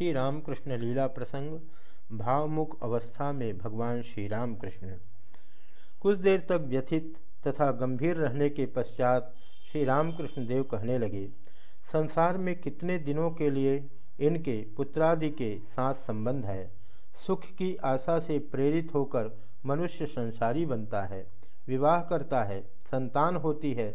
श्री रामकृष्ण लीला प्रसंग, भावमुख अवस्था में भगवान श्री रामकृष्ण कुछ देर तक व्यथित तथा गंभीर रहने के पश्चात श्री रामकृष्ण देव कहने लगे, संसार में कितने दिनों के लिए इनके पुत्रादि के साथ संबंध है? सुख की आशा से प्रेरित होकर मनुष्य संसारी बनता है, विवाह करता है, संतान होती है,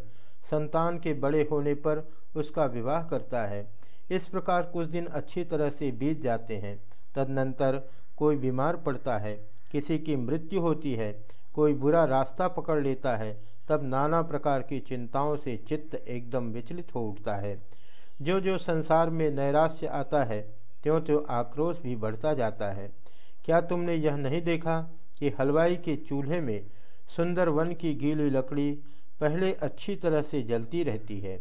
संतान के बड़े होने पर उसका विवाह करता है। इस प्रकार कुछ दिन अच्छी तरह से बीत जाते हैं। तदनंतर कोई बीमार पड़ता है, किसी की मृत्यु होती है, कोई बुरा रास्ता पकड़ लेता है, तब नाना प्रकार की चिंताओं से चित्त एकदम विचलित हो उठता है। जो जो संसार में नैराश्य आता है त्यों त्यों आक्रोश भी बढ़ता जाता है। क्या तुमने यह नहीं देखा कि हलवाई के चूल्हे में सुंदर वन की गीली लकड़ी पहले अच्छी तरह से जलती रहती है?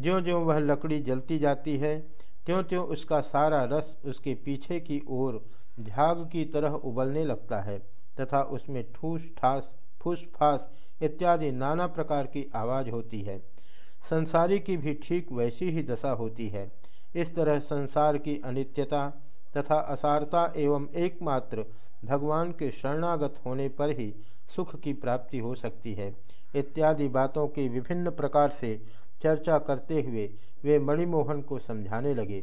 ज्यों ज्यों वह लकड़ी जलती जाती है त्यों त्यों उसका सारा रस उसके पीछे की ओर झाग की तरह उबलने लगता है तथा उसमें ठूस ठास, फूस फास इत्यादि नाना प्रकार की आवाज़ होती है। संसारी की भी ठीक वैसी ही दशा होती है। इस तरह संसार की अनित्यता तथा असारता एवं एकमात्र भगवान के शरणागत होने पर ही सुख की प्राप्ति हो सकती है। इत्यादि बातों के विभिन्न प्रकार से चर्चा करते हुए वे मणिमोहन को समझाने लगे।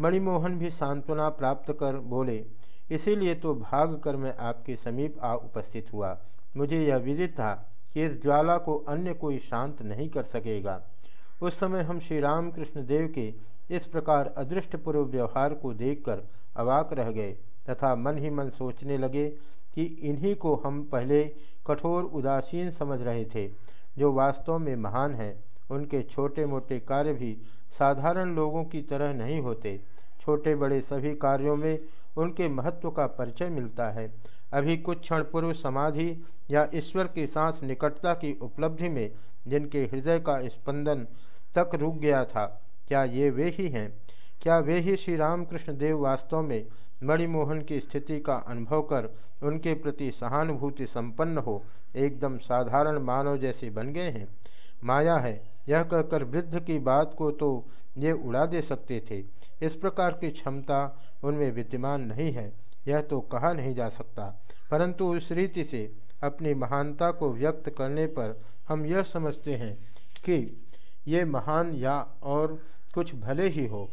मणिमोहन भी सांत्वना प्राप्त कर बोले, इसीलिए तो भाग कर मैं आपके समीप आ उपस्थित हुआ। मुझे यह विदित था कि इस ज्वाला को अन्य कोई शांत नहीं कर सकेगा। उस समय हम श्री रामकृष्ण देव के इस प्रकार अदृष्टपूर्व व्यवहार को देखकर अवाक रह गए तथा मन ही मन सोचने लगे कि इन्हीं को हम पहले कठोर उदासीन समझ रहे थे, जो वास्तव में महान हैं। उनके छोटे मोटे कार्य भी साधारण लोगों की तरह नहीं होते। छोटे बड़े सभी कार्यों में उनके महत्व का परिचय मिलता है। अभी कुछ क्षण पूर्व समाधि या ईश्वर के सांस निकटता की उपलब्धि में जिनके हृदय का स्पंदन तक रुक गया था, क्या ये वे ही हैं? क्या वे ही श्री रामकृष्ण देव वास्तव में मणिमोहन की स्थिति का अनुभव कर उनके प्रति सहानुभूति संपन्न हो, एकदम साधारण मानव जैसे बन गए हैं? माया है यह कहकर वृद्ध की बात को तो ये उड़ा दे सकते थे। इस प्रकार की क्षमता उनमें विद्यमान नहीं है, यह तो कहा नहीं जा सकता। परंतु उस रीति से अपनी महानता को व्यक्त करने पर हम यह समझते हैं कि ये महान या और कुछ भले ही हो।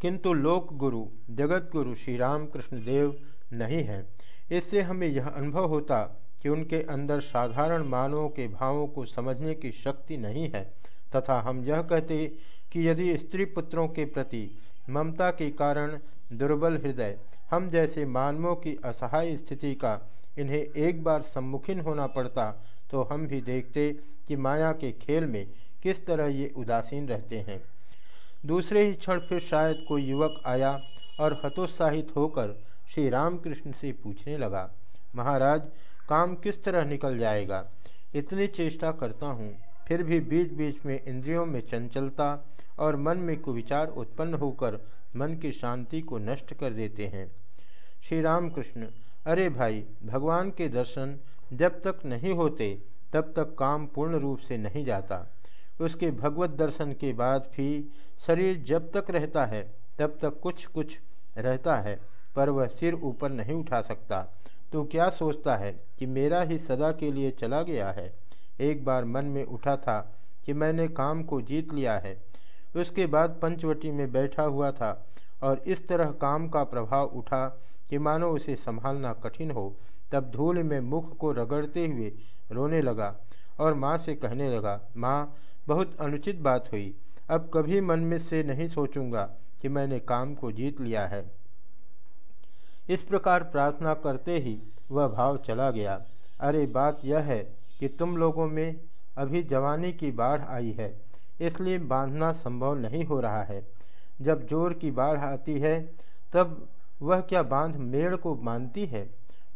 किंतु लोक गुरु जगत गुरु श्री राम कृष्ण देव नहीं है। इससे हमें यह अनुभव होता कि उनके अंदर साधारण मानवों के भावों को समझने की शक्ति नहीं है, तथा हम यह कहते कि यदि स्त्री पुत्रों के प्रति ममता के कारण दुर्बल हृदय हम जैसे मानवों की असहाय स्थिति का इन्हें एक बार सम्मुखीन होना पड़ता तो हम भी देखते कि माया के खेल में किस तरह ये उदासीन रहते हैं। दूसरे ही क्षण फिर शायद कोई युवक आया और हतोत्साहित होकर श्री रामकृष्ण से पूछने लगा, महाराज काम किस तरह निकल जाएगा? इतनी चेष्टा करता हूँ, फिर भी बीच बीच में इंद्रियों में चंचलता और मन में कुविचार उत्पन्न होकर मन की शांति को नष्ट कर देते हैं। श्री राम कृष्ण अरे भाई, भगवान के दर्शन जब तक नहीं होते, तब तक काम पूर्ण रूप से नहीं जाता। उसके भगवत दर्शन के बाद भी शरीर जब तक रहता है, तब तक कुछ कुछ रहता है, पर वह सिर ऊपर नहीं उठा सकता। तो क्या सोचता है कि मेरा ही सदा के लिए चला गया है? एक बार मन में उठा था कि मैंने काम को जीत लिया है। उसके बाद पंचवटी में बैठा हुआ था और इस तरह काम का प्रभाव उठा कि मानो उसे संभालना कठिन हो। तब धूल में मुख को रगड़ते हुए रोने लगा और माँ से कहने लगा, माँ, बहुत अनुचित बात हुई। अब कभी मन में से नहीं सोचूँगा कि मैंने काम को जीत लिया है। इस प्रकार प्रार्थना करते ही वह भाव चला गया। अरे, बात यह है कि तुम लोगों में अभी जवानी की बाढ़ आई है, इसलिए बांधना संभव नहीं हो रहा है। जब ज़ोर की बाढ़ आती है, तब वह क्या बाँध मेड़ को बांधती है?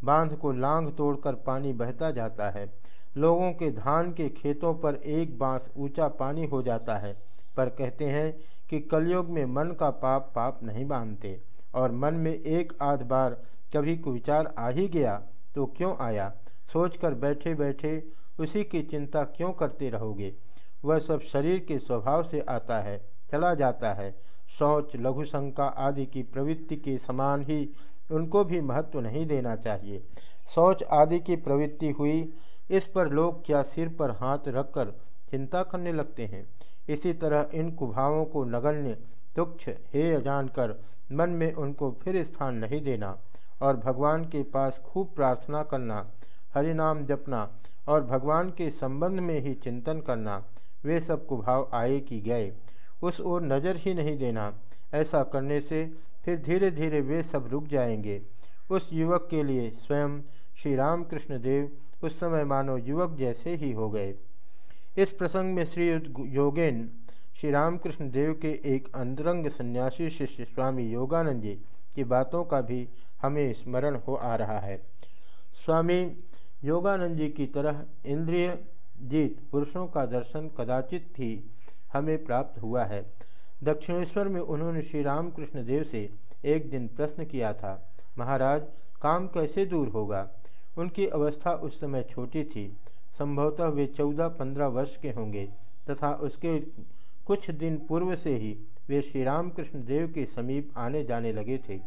बाँध को लांग तोड़कर पानी बहता जाता है। लोगों के धान के खेतों पर एक बाँस ऊँचा पानी हो जाता है, पर कहते हैं कि कलयुग में मन का पाप पाप नहीं बांधते। और मन में एक आध बार कभी विचार आ ही गया तो क्यों आया? सोचकर बैठे बैठे उसी की चिंता क्यों करते रहोगे? वह सब शरीर के स्वभाव से आता है, चला जाता है। शौच, लघु शंका आदि की प्रवृत्ति के समान ही उनको भी महत्व नहीं देना चाहिए। शौच आदि की प्रवृत्ति हुई, इस पर लोग क्या सिर पर हाथ रखकर चिंता करने लगते हैं? इसी तरह इन कुभावों को नगण्य तुक्ष हेय जानकर मन में उनको फिर स्थान नहीं देना और भगवान के पास खूब प्रार्थना करना, हरिनाम जपना और भगवान के संबंध में ही चिंतन करना, वे सब कुभाव आए कि गए। उस ओर नज़र ही नहीं देना। ऐसा करने से फिर धीरे धीरे वे सब रुक जाएँगे। उस युवक के लिए स्वयं श्री रामकृष्ण देव उस समय मानो युवक जैसे ही हो गए। इस प्रसंग में श्री योगेन श्री रामकृष्ण देव के एक अंतरंग सन्यासी शिष्य स्वामी योगानंद जी की बातों का भी हमें स्मरण हो आ रहा है। स्वामी योगानंद जी की तरह इंद्रिय जीत पुरुषों का दर्शन कदाचित ही हमें प्राप्त हुआ है। दक्षिणेश्वर में उन्होंने श्री रामकृष्ण देव से एक दिन प्रश्न किया था, महाराज, काम कैसे दूर होगा? उनकी अवस्था उस समय छोटी थी। संभवतः वे चौदह पंद्रह वर्ष के होंगे तथा उसके कुछ दिन पूर्व से ही वे श्री रामकृष्ण देव के समीप आने जाने लगे थे।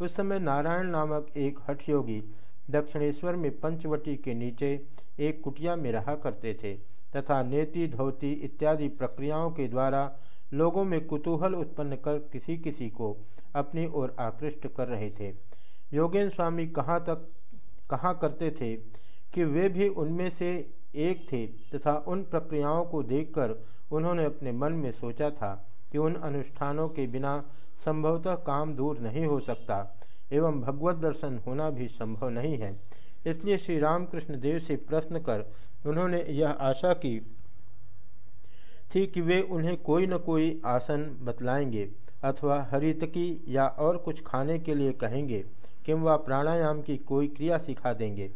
उस समय नारायण नामक एक हठ योगी दक्षिणेश्वर में पंचवटी के नीचे एक कुटिया में रहा करते थे तथा नेति, धोती इत्यादि प्रक्रियाओं के द्वारा लोगों में कुतूहल उत्पन्न कर किसी किसी को अपनी ओर आकृष्ट कर रहे थे। योगेंद्र स्वामी कहाँ तक, कहाँ करते थे कि वे भी उनमें से एक थे तथा उन प्रक्रियाओं को देखकर उन्होंने अपने मन में सोचा था कि उन अनुष्ठानों के बिना संभवतः काम दूर नहीं हो सकता, एवं भगवत दर्शन होना भी संभव नहीं है। इसलिए श्री रामकृष्ण देव से प्रश्न कर उन्होंने यह आशा की थी कि वे उन्हें कोई न कोई आसन बतलाएँगे, अथवा हरितकी या और कुछ खाने के लिए कहेंगे, किंवा प्राणायाम की कोई क्रिया सिखा देंगे।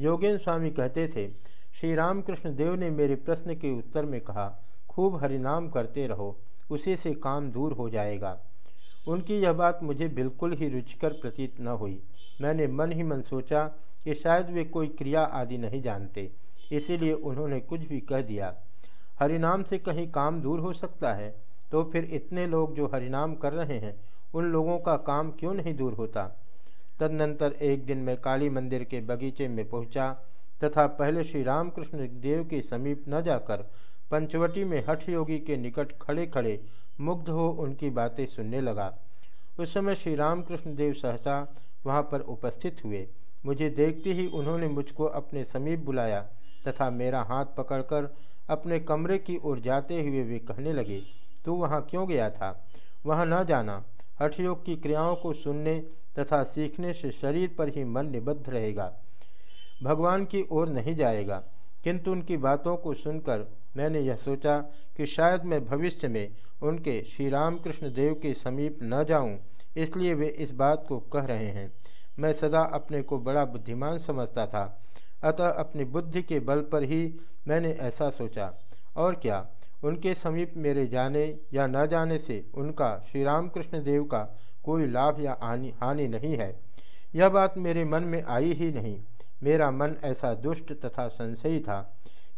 योगेंद्र स्वामी कहते थे, श्री रामकृष्ण देव ने मेरे प्रश्न के उत्तर में कहा खूब हरिनाम करते रहो, उसी से काम दूर हो जाएगा। उनकी यह बात मुझे बिल्कुल ही रुचिकर प्रतीत न हुई। मैंने मन ही मन सोचा कि शायद वे कोई क्रिया आदि नहीं जानते, इसीलिए उन्होंने कुछ भी कह दिया। हरिनाम से कहीं काम दूर हो सकता है तो फिर इतने लोग जो हरिनाम कर रहे हैं, उन लोगों का काम क्यों नहीं दूर होता? तदनंतर एक दिन मैं काली मंदिर के बगीचे में पहुँचा, तथा पहले श्री रामकृष्ण देव के समीप न जाकर पंचवटी में हठ योगी के निकट खड़े खड़े मुग्ध हो उनकी बातें सुनने लगा। उस समय श्री रामकृष्ण देव सहसा वहाँ पर उपस्थित हुए। मुझे देखते ही उन्होंने मुझको अपने समीप बुलाया तथा मेरा हाथ पकड़कर अपने कमरे की ओर जाते हुए वे कहने लगे, तू वहाँ क्यों गया था? वहाँ न जाना। हठयोग की क्रियाओं को सुनने तथा सीखने से शरीर पर ही मन निबद्ध रहेगा। भगवान की ओर नहीं जाएगा। किंतु उनकी बातों को सुनकर मैंने यह सोचा कि शायद मैं भविष्य में उनके श्री रामकृष्ण देव के समीप न जाऊँ, इसलिए वे इस बात को कह रहे हैं। मैं सदा अपने को बड़ा बुद्धिमान समझता था अतः अपनी बुद्धि के बल पर ही मैंने ऐसा सोचा। और क्या उनके समीप मेरे जाने या न जाने से उनका श्री रामकृष्ण देव का कोई लाभ या हानि हानि नहीं है। यह बात मेरे मन में आई ही नहीं। मेरा मन ऐसा दुष्ट तथा संशयी था।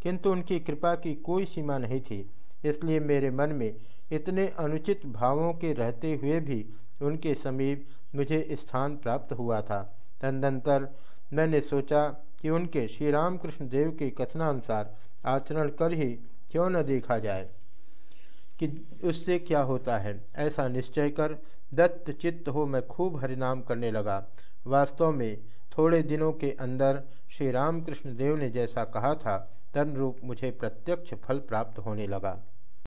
किंतु उनकी कृपा की कोई सीमा नहीं थी। इसलिए मेरे मन में इतने अनुचित भावों के रहते हुए भी उनके समीप मुझे स्थान प्राप्त हुआ था। तदनंतर मैंने सोचा कि उनके श्री रामकृष्ण देव के कथनानुसार आचरण कर ही क्यों न देखा जाए, कि उससे क्या होता है। ऐसा निश्चय कर दत्त चित्त हो मैं खूब हरिनाम करने लगा। वास्तव में थोड़े दिनों के अंदर श्री रामकृष्ण देव ने जैसा कहा था तन रूप मुझे प्रत्यक्ष फल प्राप्त होने लगा।